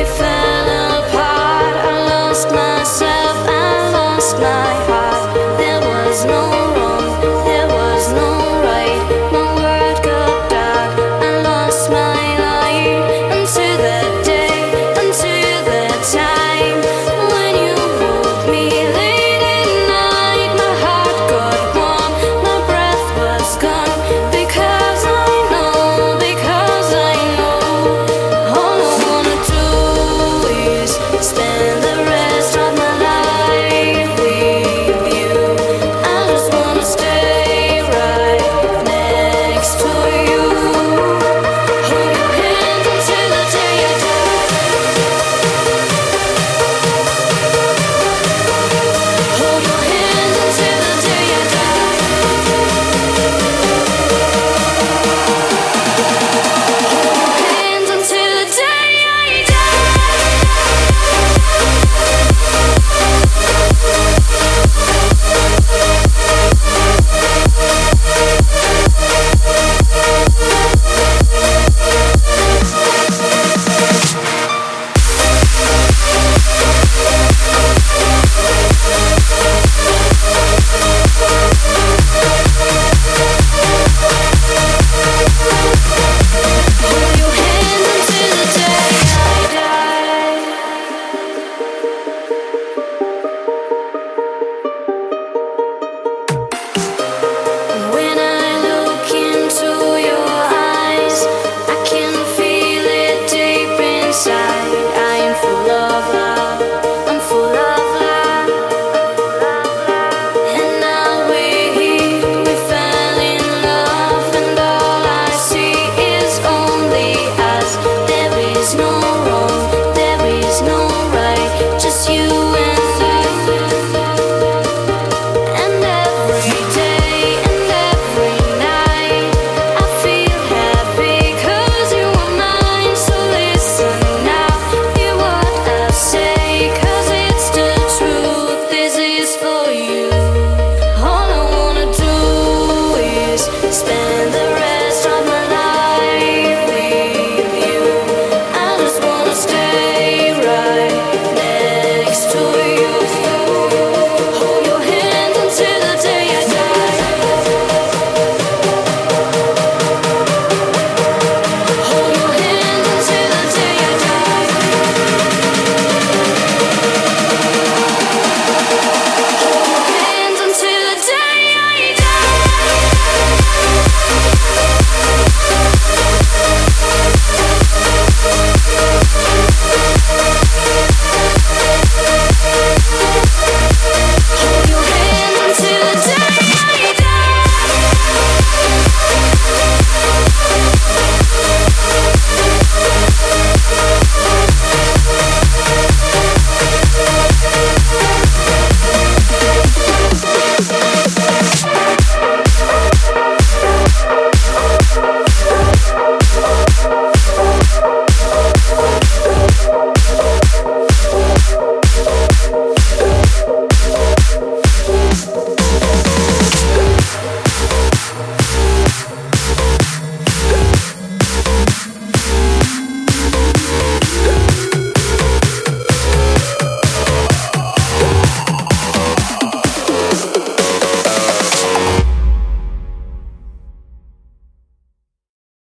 we fly